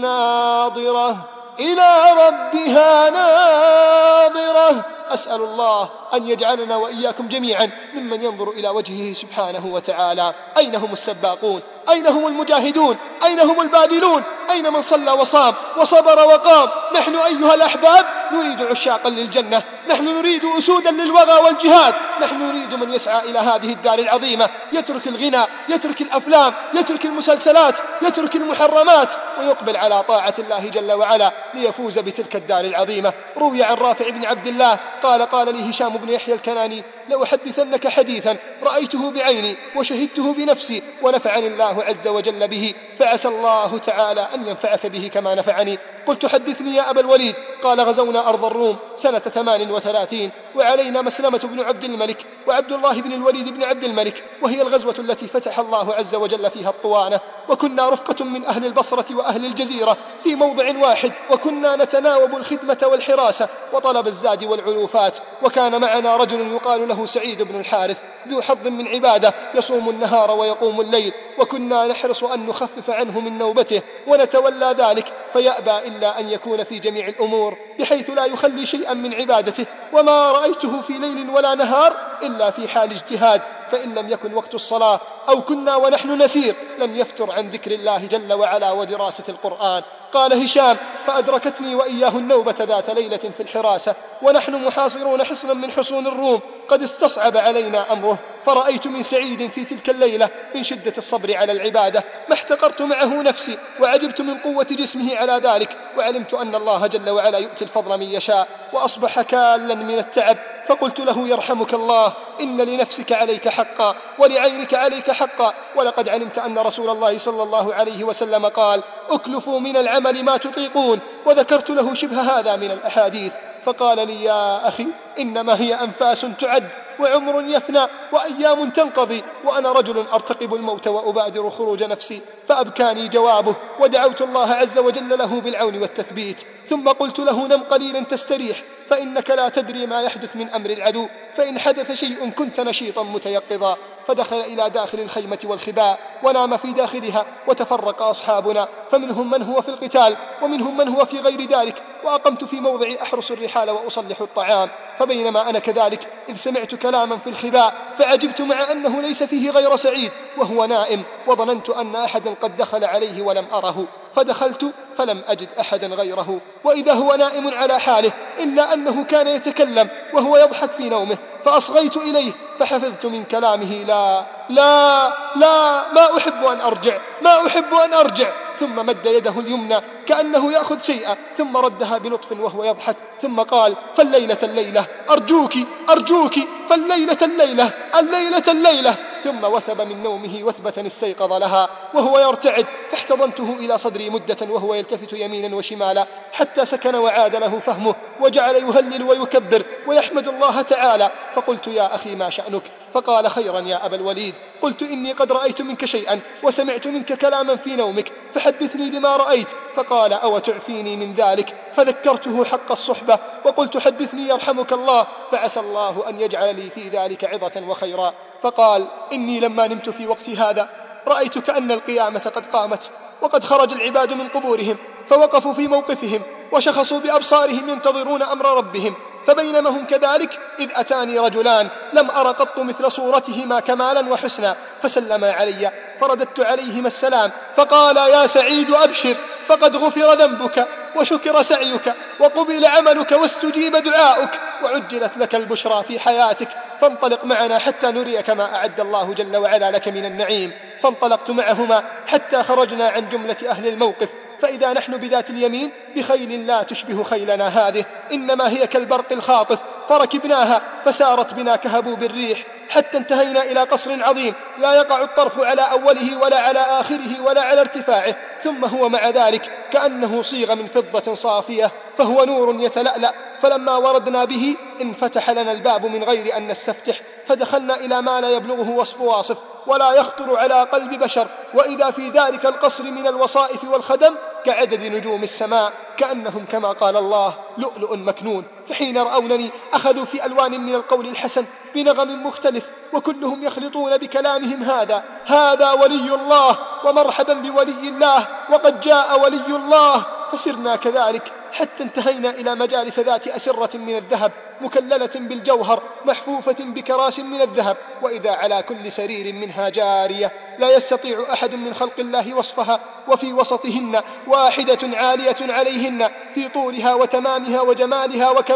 ناظرة إلى ربها ناظرة. أسأل الله أن يجعلنا وإياكم جميعا ممن ينظر إلى وجهه سبحانه وتعالى. أين هم السباقون؟ أين هم المجاهدون؟ أين هم الباذلون أين من صلى وصام وصبر وقام؟ نحن أيها الأحباب نريد عشاقا للجنة. نحن نريد أسودا للوغى والجهاد. نحن نريد من يسعى إلى هذه الدار العظيمة. يترك الغنى يترك الأفلام يترك المسلسلات يترك المحرمات ويقبل على طاعة الله جل وعلا ليفوز بتلك الدار العظيمة. روي عن رافع بن عبد الله قال قال لي هشام بن يحيى الكناني لأحدثنك حديثا رأيته بعيني وشهدته بنفسي ونفعني الله عز وجل به فعسى الله تعالى أن ينفعك به كما نفعني. قلت حدثني يا أبا الوليد قال غزونا أرض الروم سنة ثمان وثلاثين وعلينا مسلمة بن عبد الملك وعبد الله بن الوليد بن عبد الملك وهي الغزوة التي فتح الله عز وجل فيها الطوانة. وكنا رفقة من أهل البصرة وأهل الجزيرة في موضع واحد وكنا نتناوب الخدمة والحراسة وطلب الزاد والعلوفات. وكان معنا رجل يقال له سعيد بن الحارث ذو حظ من عبادة يصوم النهار ويقوم الليل وكنا نحرص أن نخفف عنه من نوبته ونتولى ذلك فيأبى إلا أن يكون في جميع الأمور بحيث لا يخلي شيئا من عبادته وما رأيته في ليل ولا نهار إلا في حال اجتهاد. فإن لم يكن وقت الصلاة أو كنا ونحن نسير لم يفتر عن ذكر الله جل وعلا ودراسة القرآن. قال هشام فأدركتني وإياه النوبة ذات ليلة في الحراسة ونحن محاصرون حصنا من حصون الروم قد استصعب علينا أمره. فرأيت من سعيد في تلك الليلة من شدة الصبر على العبادة ما احتقرت معه نفسي وعجبت من قوة جسمه على ذلك وعلمت أن الله جل وعلا يؤتي الفضل من يشاء وأصبح كالا من التعب فقلت له يرحمك الله إن لنفسك عليك حقا ولعينك عليك حقا ولقد علمت أن رسول الله صلى الله عليه وسلم قال اكلفوا من العمل ما تطيقون وذكرت له شبه هذا من الأحاديث. فقال لي يا أخي إنما هي أنفاس تعد وعمر يفنى وأيام تنقضي وأنا رجل أرتقب الموت وأبادر خروج نفسي فأبكاني جوابه ودعوت الله عز وجل له بالعون والتثبيت ثم قلت له نم قليلا تستريح فإنك لا تدري ما يحدث من أمر العدو. فإن حدث شيء كنت نشيطا متيقظا. فدخل إلى داخل الخيمة والخباء ونام في داخلها وتفرق أصحابنا. فمنهم من هو في القتال ومنهم من هو في غير ذلك. وأقمت في موضعي أحرس الرحال وأصلح الطعام. فبينما أنا كذلك إذ سمعت كلاما في الخباء فعجبت مع أنه ليس فيه غير سعيد وهو نائم. وظننت أن أحدا قد دخل عليه ولم أره. فدخلت فلم أجد أحدا غيره وإذا هو نائم على حاله إلا أنه كان يتكلم وهو يضحك في نومه فأصغيت إليه فحفظت من كلامه لا لا لا ما أحب أن أرجع ما أحب أن أرجع. ثم مد يده اليمنى كأنه يأخذ شيئا ثم ردها بلطف وهو يضحك. ثم قال فالليلة الليلة أرجوك أرجوك فالليلة الليلة الليلة الليلة. ثم وثب من نومه وثبة استيقظ لها وهو يرتعد. فاحتضنته إلى صدري مدة وهو يلتفت يمينا وشمالا حتى سكن وعاد له فهمه. وجعل يهلل ويكبر ويحمد الله تعالى. فقلت يا أخي ما شأنك؟ فقال خيرا يا أبا الوليد قلت إني قد رأيت منك شيئا وسمعت منك كلاما في نومك فحدثني بما رأيت. فقال أو تعفيني من ذلك؟ فذكرته حق الصحبة وقلت حدثني يرحمك الله فعسى الله أن يجعل لي في ذلك عظة وخيرا. فقال إني لما نمت في وقت هذا رأيت كأن القيامة قد قامت وقد خرج العباد من قبورهم فوقفوا في موقفهم وشخصوا بأبصارهم ينتظرون أمر ربهم. فبينما هم كذلك إذ أتاني رجلان لم أر قط مثل صورتهما كمالا وحسنا فسلما علي فرددت عليهما السلام فقال يا سعيد أبشر فقد غفر ذنبك وشكر سعيك وقبل عملك واستجيب دعاؤك وعجلت لك البشرى في حياتك فانطلق معنا حتى نريك ما أعد الله جل وعلا لك من النعيم فانطلقت معهما حتى خرجنا عن جملة أهل الموقف فإذا نحن بذات اليمين بخيل لا تشبه خيلنا هذه إنما هي كالبرق الخاطف فركبناها فسارت بنا كهبوب الريح حتى انتهينا إلى قصر عظيم لا يقع الطرف على أوله ولا على آخره ولا على ارتفاعه ثم هو مع ذلك كأنه صيغ من فضة صافية فهو نور يتلألأ فلما وردنا به انفتح لنا الباب من غير أن نستفتح فدخلنا إلى ما لا يبلغه وصف واصف ولا يخطر على قلب بشر وإذا في ذلك القصر من الوصائف والخدم كعدد نجوم السماء كأنهم كما قال الله لؤلؤ مكنون. فحين رأونني أخذوا في ألوان من القول الحسن بنغم مختلف وكلهم يخلطون بكلامهم هذا. هذا ولي الله ومرحبا بولي الله وقد جاء ولي الله. فسرنا كذلك حتى انتهينا إلى مجالس ذات أسرة من الذهب مكللة بالجوهر محفوفة بكراس من الذهب. وإذا على كل سرير منها جارية لا يستطيع أحد من خلق الله وصفها. وفي وسطهن واحدة عالية عليهن في طولها وتمامها وجمالها وكمالها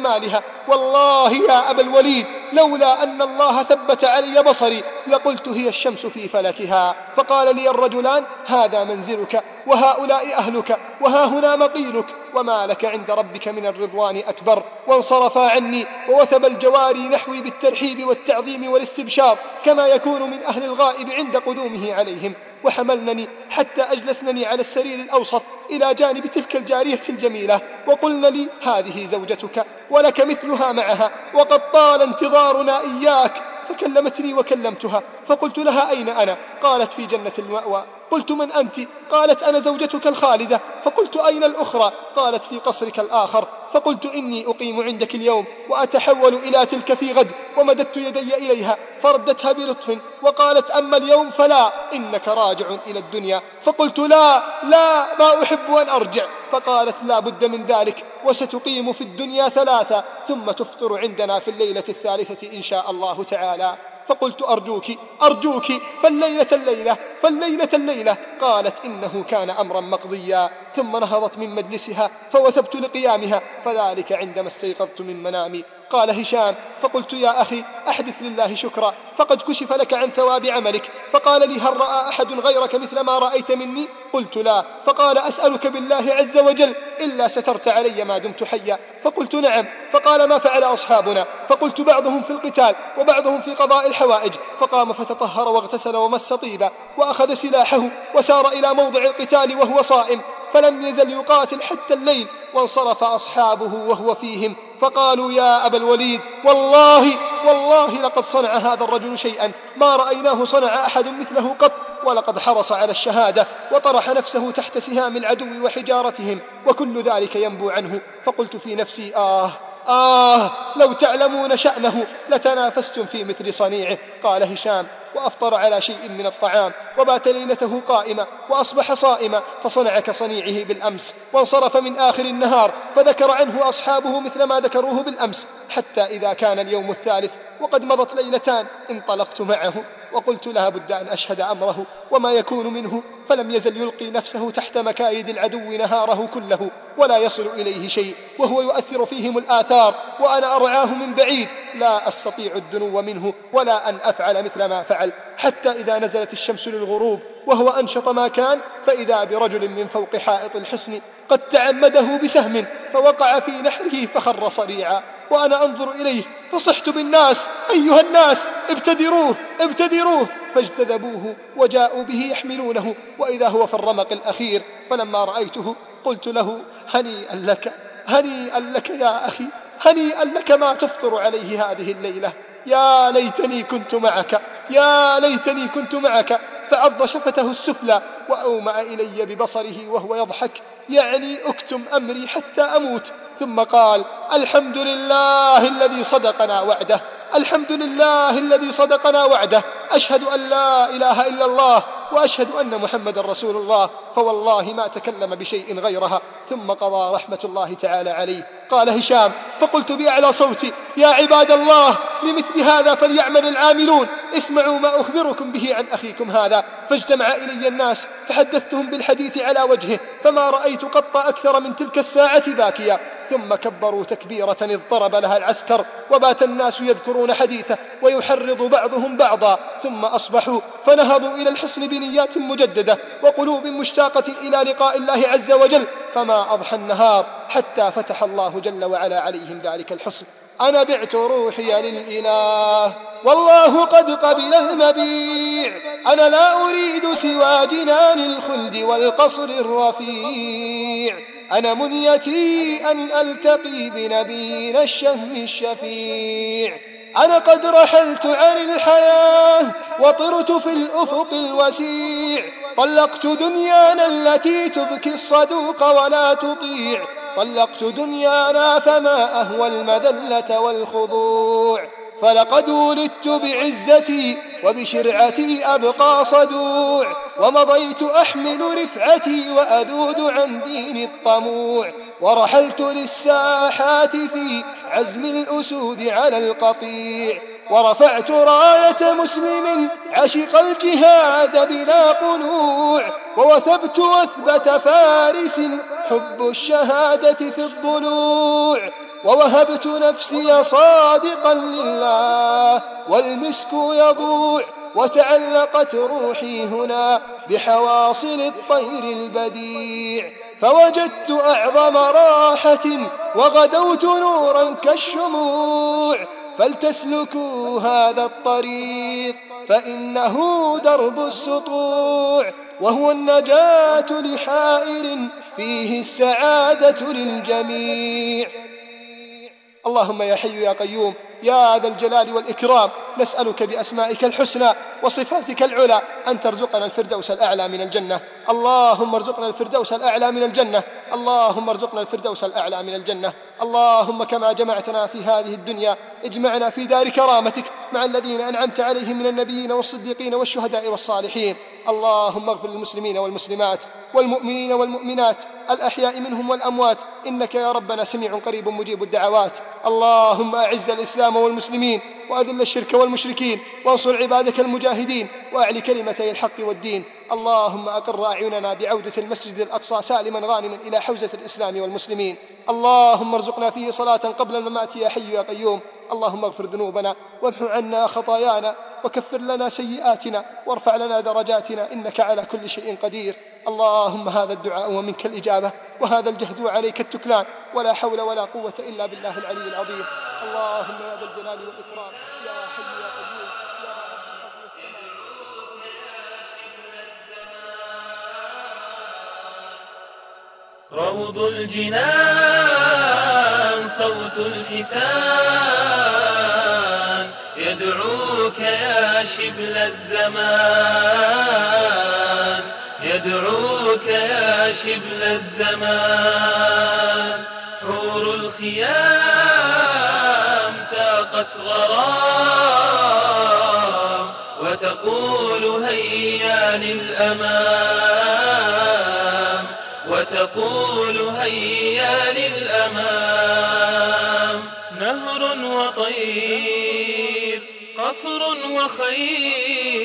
والله يا أبا الوليد لولا أن الله ثبت علي بصري لقلت هي الشمس في فلكها. فقال لي الرجلان هذا منزلك وهؤلاء أهلك وها هنا مقيلك وما لك عند ربك من الرضوان أكبر. وانصرفا عني ووثب الجواري نحوي بالترحيب والتعظيم والاستبشار كما يكون من أهل الغائب عند قدومه عليهم. وحملنني حتى أجلسنني على السرير الأوسط إلى جانب تلك الجارية الجميلة وقلن لي هذه زوجتك ولك مثلها معها وقد طال انتظارنا إياك فكلمتني وكلمتها فقلت لها أين أنا؟ قالت في جنة المأوى. قلت من أنت؟ قالت أنا زوجتك الخالدة. فقلت أين الأخرى؟ قالت في قصرك الآخر. فقلت إني أقيم عندك اليوم وأتحول إلى تلك في غد ومددت يدي إليها فردتها بلطف وقالت أما اليوم فلا إنك راجع إلى الدنيا. فقلت لا لا ما أحب أن أرجع. فقالت لا بد من ذلك وستقيم في الدنيا ثلاثة ثم تفطر عندنا في الليلة الثالثة إن شاء الله تعالى. فقلت أرجوك أرجوك فالليلة الليلة فالليلة الليلة. قالت إنه كان أمرا مقضيا ثم نهضت من مجلسها فوثبت لقيامها فذلك عندما استيقظت من منامي. قال هشام فقلت يا أخي أحدث لله شكرا فقد كشف لك عن ثواب عملك. فقال لي هل رأى أحد غيرك مثل ما رأيت مني؟ قلت لا. فقال أسألك بالله عز وجل إلا سترت علي ما دمت حيا. فقلت نعم. فقال ما فعل أصحابنا؟ فقلت بعضهم في القتال وبعضهم في قضاء الحوائج. فقام فتطهر واغتسل ومس طيبا وأخذ سلاحه وسار إلى موضع القتال وهو صائم. فلم يزل يقاتل حتى الليل. وانصرف أصحابه وهو فيهم فقالوا يا أبا الوليد والله والله لقد صنع هذا الرجل شيئا ما رأيناه صنع أحد مثله قط ولقد حرص على الشهادة وطرح نفسه تحت سهام العدو وحجارتهم وكل ذلك ينبو عنه فقلت في نفسي آه آه لو تعلمون شأنه لتنافستم في مثل صنيعه قال هشام وأفطر على شيء من الطعام وبات ليلته قائمة وأصبح صائما فصنع كصنيعه بالأمس وانصرف من آخر النهار فذكر عنه أصحابه مثل ما ذكروه بالأمس حتى إذا كان اليوم الثالث وقد مضت ليلتان انطلقت معه. وقلت لا بد أن أشهد أمره وما يكون منه فلم يزل يلقي نفسه تحت مكايد العدو نهاره كله ولا يصل إليه شيء وهو يؤثر فيهم الآثار وأنا أرعاه من بعيد لا أستطيع الدنو منه ولا أن أفعل مثل ما فعل حتى إذا نزلت الشمس للغروب وهو أنشط ما كان فإذا برجل من فوق حائط الحصن قد تعمده بسهم فوقع في نحره فخر صريعا. وأنا أنظر إليه فصحت بالناس أيها الناس ابتدروه ابتدروه فاجتذبوه وجاءوا به يحملونه وإذا هو في الرمق الأخير فلما رأيته قلت له هنيئا لك هنيئا لك يا أخي هنيئا لك ما تفطر عليه هذه الليلة. يا ليتني كنت معك يا ليتني كنت معك فعض شفته السفلى وأومأ إلي ببصره وهو يضحك يعني أكتم أمري حتى أموت. ثم قال الحمد لله الذي صدقنا وعده. الحمد لله الذي صدقنا وعده أشهد أن لا إله إلا الله وأشهد أن محمد رسول الله فوالله ما تكلم بشيء غيرها ثم قضى رحمة الله تعالى عليه قال هشام فقلت بأعلى صوتي يا عباد الله لمثل هذا فليعمل العاملون اسمعوا ما أخبركم به عن أخيكم هذا فاجتمع إلي الناس فحدثتهم بالحديث على وجهه فما رأيت قط أكثر من تلك الساعة باكيا ثم كبروا تكبيرة اضطرب لها العسكر وبات الناس يذكرون حديثه ويحرض بعضهم بعضا ثم أصبحوا فنهضوا إلى الحصن بنيات مجددة وقلوب مشتاقة إلى لقاء الله عز وجل فما أضحى النهار حتى فتح الله جل وعلا عليهم ذلك الحصن أنا بعت روحي للإله والله قد قبل المبيع. أنا لا أريد سوى جنان الخلد والقصر الرفيع. أنا منيتي أن ألتقي بنبينا الشهم الشفيع. أنا قد رحلت عن الحياة وطرت في الأفق الوسيع طلقت دنيانا التي تبكي الصدوق ولا تطيع طلقت دنيانا فما أهوى المذلة والخضوع. فلقد ولدت بعزتي وبشرعتي أبقى صدوع ومضيت أحمل رفعتي وأذود عن دين الطموع ورحلت للساحات في عزم الأسود على القطيع ورفعت راية مسلم عشق الجهاد بلا قنوع ووثبت وثبة فارس حب الشهادة في الضلوع. ووهبت نفسي صادقا لله والمسك يضوع وتعلقت روحي هنا بحواصل الطير البديع. فوجدت أعظم راحة وغدوت نورا كالشموع. فلتسلكوا هذا الطريق فإنه درب السطوع. وهو النجاة لحائر فيه السعادة للجميع. اللهم يا حي يا قيوم يا ذا الجلال والإكرام نسألك بأسمائك الحسنى وصفاتك العلى أن ترزقنا الفردوس الأعلى من الجنة. اللهم ارزقنا الفردوس الأعلى من الجنة. اللهم ارزقنا الفردوس الأعلى من الجنة. اللهم كما جمعتنا في هذه الدنيا اجمعنا في دار كرامتك مع الذين أنعمت عليهم من النبيين والصديقين والشهداء والصالحين. اللهم اغفر للمسلمين والمسلمات والمؤمنين والمؤمنات الأحياء منهم والأموات. إنك يا ربنا سميع قريب مجيب الدعوات. اللهم أعز الإسلام والمسلمين. وأذل الشرك والمشركين وانصر عبادك المجاهدين وأعل كلمتي الحق والدين. اللهم أقر أعيننا بعودة المسجد الأقصى سالما غانما إلى حوزة الإسلام والمسلمين. اللهم ارزقنا فيه صلاة قبل الممات يا حي يا قيوم. اللهم اغفر ذنوبنا وامحو عنا خطايانا وكفر لنا سيئاتنا وارفع لنا درجاتنا إنك على كل شيء قدير. اللهم هذا الدعاء ومنك الإجابة وهذا الجهد وعليك التكلان. ولا حول ولا قوة إلا بالله العلي العظيم. اللهم يا ذا الجلال والإكرام. يا حي يا قيوم. روض الجنان. صوت الحسان. يدعوك يا شبل الزمان. يدعوك يا شبل الزمان. حور الخيام تاقت غرام. وتقول هيا للأمام وتقول هيا للأمام. نهر وطير قصر وخير.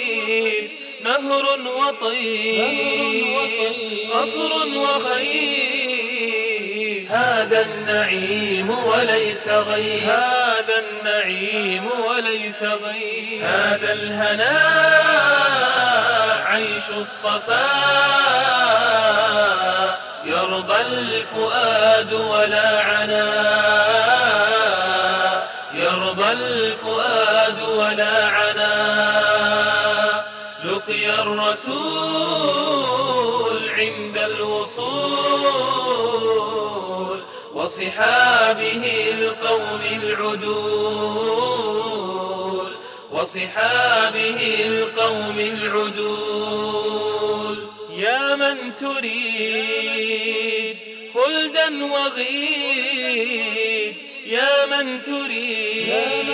نهر وطير قصر وخير. هذا النعيم وليس غير. هذا النعيم وليس غير. هذا الهناء عيش الصفاء. يرضى الفؤاد ولا عنا. يرضى الفؤاد ولا عنا. لقي الرسول عند الوصول وصحابه القوم العدول. وصحابه القوم العدول. تريد خلدا وغيد يا من تريد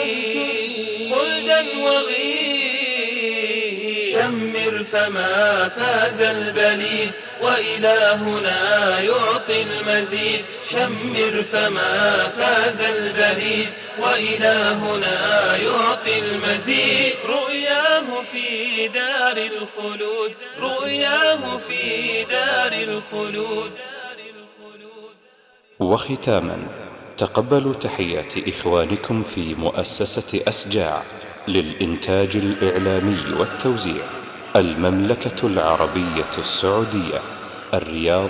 خلدا وغيد شمر فما فاز البليد وإلهنا يعطي المزيد. شمر فما فاز البليد. وإلهنا يعطي المزيد. رؤياه في دار الخلود. رؤياه في دار الخلود. وختاما تقبلوا تحيات إخوانكم في مؤسسة أسجاع للإنتاج الإعلامي والتوزيع. المملكة العربية السعودية الرياض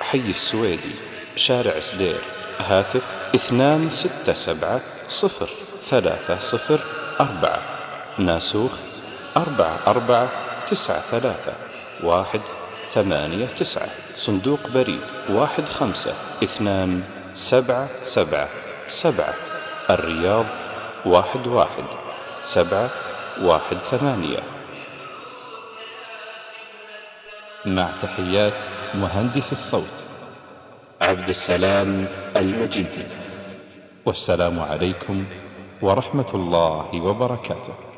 حي السويدي شارع سدير. هاتف اثنان ستة سبعة صفر ثلاثة صفر أربعة. ناسوخ أربعة أربعة تسعة ثلاثة واحد ثمانية تسعة. صندوق بريد واحد خمسة اثنان سبعة سبعة سبعة. الرياض واحد واحد سبعة واحد ثمانية. مع تحيات مهندس الصوت. عبد السلام المجيدي والسلام عليكم ورحمة الله وبركاته.